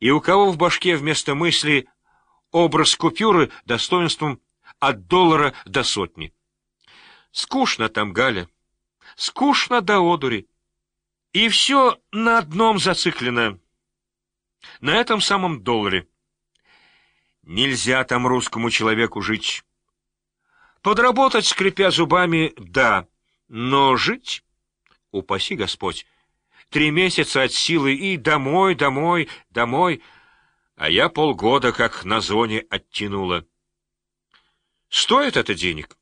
И у кого в башке вместо мысли образ купюры достоинством от доллара до сотни? Скучно там, Галя. Скучно до одури. И все на одном зациклено. На этом самом долларе. Нельзя там русскому человеку жить. Подработать, скрипя зубами, да, но жить, упаси Господь, три месяца от силы и домой, домой, домой, а я полгода как на зоне оттянула. Стоит это денег?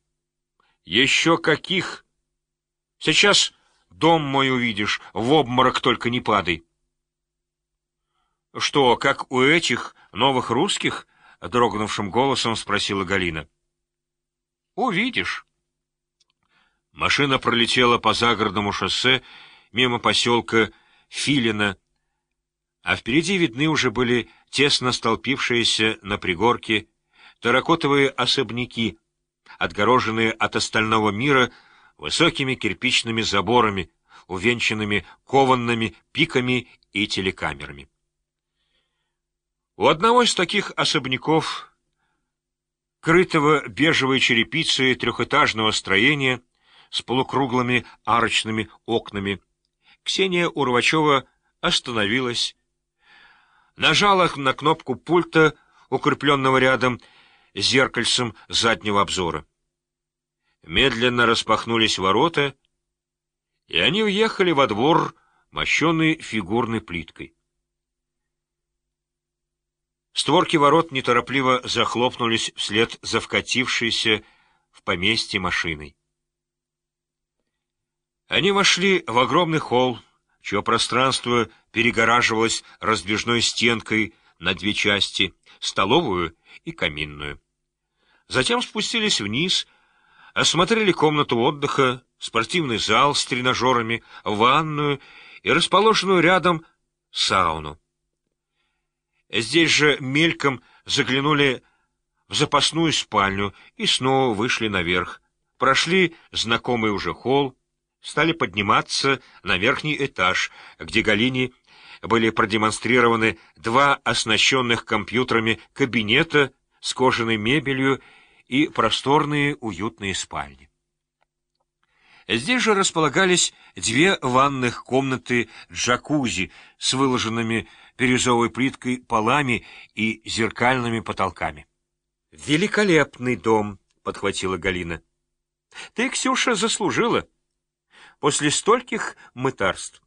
Еще каких? Сейчас дом мой увидишь, в обморок только не падай. Что, как у этих новых русских? — дрогнувшим голосом спросила Галина. Увидишь. Машина пролетела по загородному шоссе мимо поселка Филина, а впереди видны уже были тесно столпившиеся на пригорке таракотовые особняки, отгороженные от остального мира высокими кирпичными заборами, увенчанными кованными пиками и телекамерами. У одного из таких особняков, крытого бежевой черепицей трехэтажного строения с полукруглыми арочными окнами, Ксения Урвачева остановилась, нажала на кнопку пульта, укрепленного рядом зеркальцем заднего обзора. Медленно распахнулись ворота, и они уехали во двор, мощенный фигурной плиткой. Створки ворот неторопливо захлопнулись вслед за вкатившейся в поместье машиной. Они вошли в огромный холл, чье пространство перегораживалось раздвижной стенкой на две части — столовую и каминную. Затем спустились вниз, осмотрели комнату отдыха, спортивный зал с тренажерами, ванную и расположенную рядом сауну. Здесь же мельком заглянули в запасную спальню и снова вышли наверх, прошли знакомый уже холл, стали подниматься на верхний этаж, где Галине были продемонстрированы два оснащенных компьютерами кабинета с кожаной мебелью и просторные уютные спальни. Здесь же располагались две ванных комнаты джакузи с выложенными бирюзовой плиткой полами и зеркальными потолками. «Великолепный дом!» — подхватила Галина. «Ты, Ксюша, заслужила!» После стольких мытарств.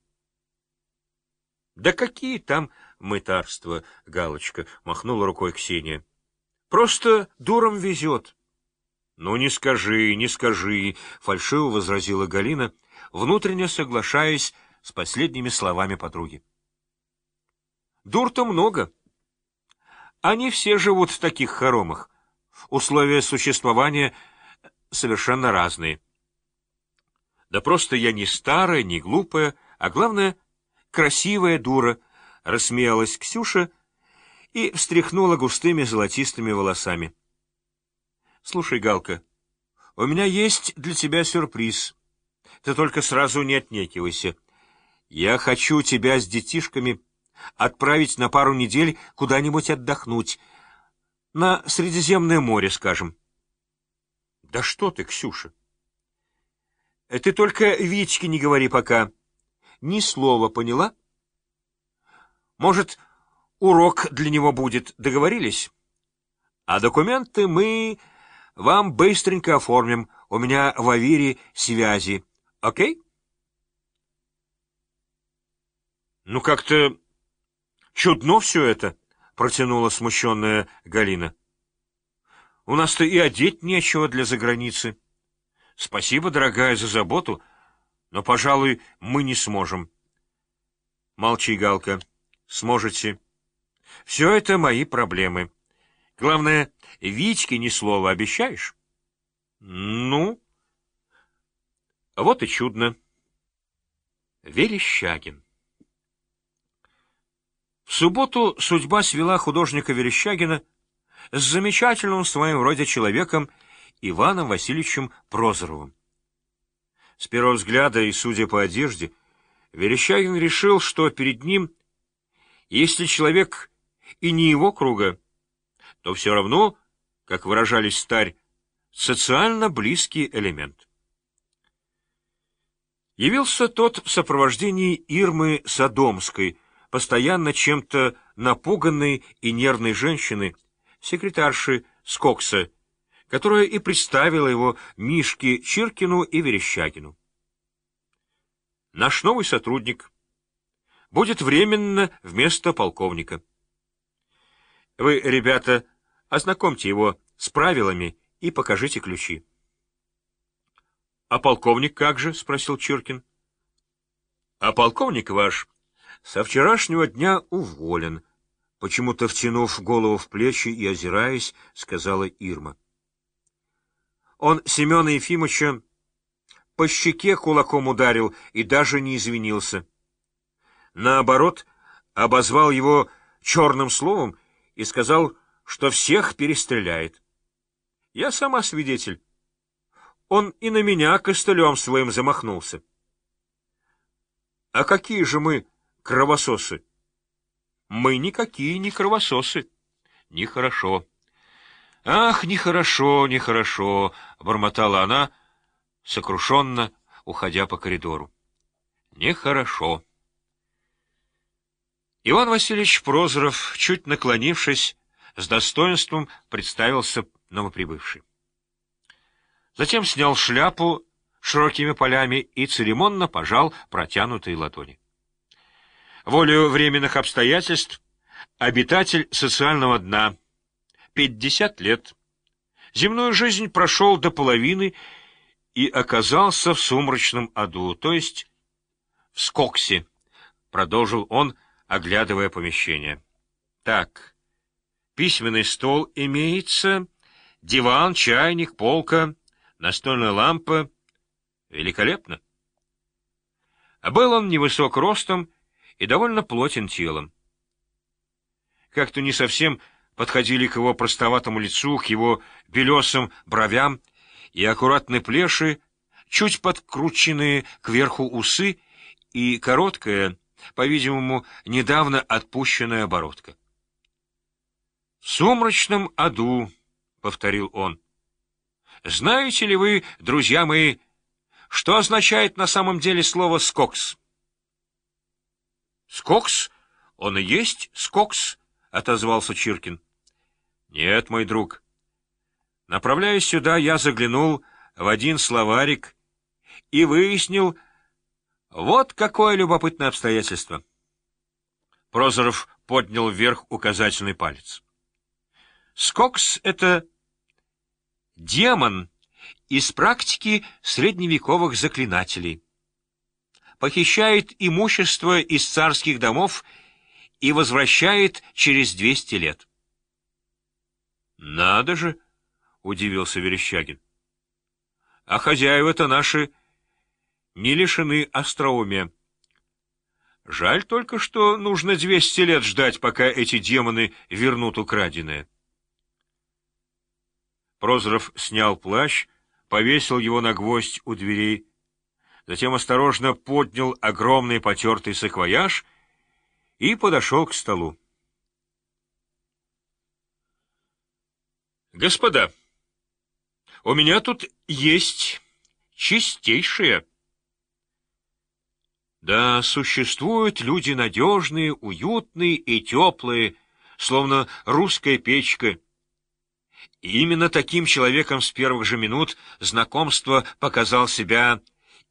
— Да какие там мытарства, — Галочка махнула рукой Ксения. — Просто дуром везет. — Ну, не скажи, не скажи, — фальшиво возразила Галина, внутренне соглашаясь с последними словами подруги. — Дур-то много. Они все живут в таких хоромах. Условия существования совершенно разные. — да просто я не старая, не глупая, а главное, красивая дура, — рассмеялась Ксюша и встряхнула густыми золотистыми волосами. — Слушай, Галка, у меня есть для тебя сюрприз. Ты только сразу не отнекивайся. Я хочу тебя с детишками отправить на пару недель куда-нибудь отдохнуть. На Средиземное море, скажем. — Да что ты, Ксюша! Э, ты только Витьке не говори пока. Ни слова, поняла? Может, урок для него будет, договорились? А документы мы вам быстренько оформим. У меня в Авире связи. Окей? Ну, как-то чудно все это, протянула смущенная Галина. У нас-то и одеть нечего для заграницы. Спасибо, дорогая, за заботу, но, пожалуй, мы не сможем. Молчи, Галка. Сможете. Все это мои проблемы. Главное, Витьке ни слова обещаешь? Ну? Вот и чудно. Верещагин. В субботу судьба свела художника Верещагина с замечательным в своем роде человеком Иваном Васильевичем Прозоровым. С первого взгляда и судя по одежде, Верещагин решил, что перед ним, если человек и не его круга, то все равно, как выражались старь, социально близкий элемент. Явился тот в сопровождении Ирмы Содомской, постоянно чем-то напуганной и нервной женщины, секретарши Скокса, которая и представила его Мишке Чиркину и Верещагину. Наш новый сотрудник будет временно вместо полковника. Вы, ребята, ознакомьте его с правилами и покажите ключи. — А полковник как же? — спросил Чиркин. — А полковник ваш со вчерашнего дня уволен, — почему-то втянув голову в плечи и озираясь, сказала Ирма. Он Семена Ефимовича по щеке кулаком ударил и даже не извинился. Наоборот, обозвал его черным словом и сказал, что всех перестреляет. Я сама свидетель. Он и на меня костылем своим замахнулся. А какие же мы кровососы? Мы никакие не кровососы. Нехорошо. Ах, нехорошо, нехорошо, — бормотала она, сокрушенно, уходя по коридору. Нехорошо. Иван Васильевич Прозоров, чуть наклонившись, с достоинством представился новоприбывший. Затем снял шляпу широкими полями и церемонно пожал протянутые ладони. Волею временных обстоятельств обитатель социального дна, 50 лет, земную жизнь прошел до половины и оказался в сумрачном аду, то есть в Скоксе, продолжил он, оглядывая помещение. Так, письменный стол имеется, диван, чайник, полка, настольная лампа. Великолепно. А был он невысок ростом и довольно плотен телом. Как-то не совсем подходили к его простоватому лицу, к его белесым бровям и аккуратной плеши, чуть подкрученные кверху усы и короткая, по-видимому, недавно отпущенная оборотка. «В сумрачном аду», — повторил он. «Знаете ли вы, друзья мои, что означает на самом деле слово «скокс»?» «Скокс? Он и есть скокс», — отозвался Чиркин. «Нет, мой друг. Направляясь сюда, я заглянул в один словарик и выяснил, вот какое любопытное обстоятельство. Прозоров поднял вверх указательный палец. Скокс — это демон из практики средневековых заклинателей. Похищает имущество из царских домов и возвращает через двести лет. «Надо же!» — удивился Верещагин. «А хозяева-то наши не лишены остроумия. Жаль только, что нужно двести лет ждать, пока эти демоны вернут украденное. Прозоров снял плащ, повесил его на гвоздь у дверей, затем осторожно поднял огромный потертый саквояж и подошел к столу. «Господа, у меня тут есть чистейшее...» Да, существуют люди надежные, уютные и теплые, словно русская печка. И именно таким человеком с первых же минут знакомства показал себя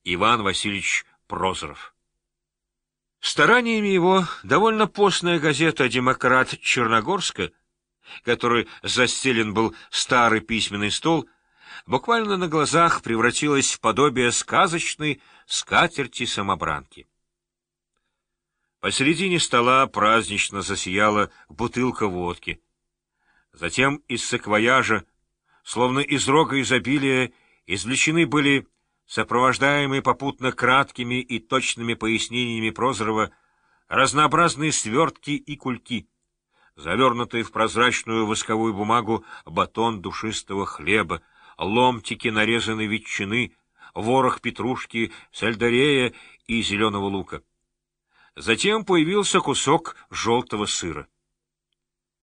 Иван Васильевич Прозоров. Стараниями его довольно постная газета «Демократ Черногорска», который застелен был старый письменный стол, буквально на глазах превратилась в подобие сказочной скатерти-самобранки. Посередине стола празднично засияла бутылка водки. Затем из саквояжа, словно из рога изобилия, извлечены были сопровождаемые попутно краткими и точными пояснениями Прозорова разнообразные свертки и кульки, завернутые в прозрачную восковую бумагу батон душистого хлеба, ломтики нарезанной ветчины, ворох петрушки, сельдерея и зеленого лука. Затем появился кусок желтого сыра.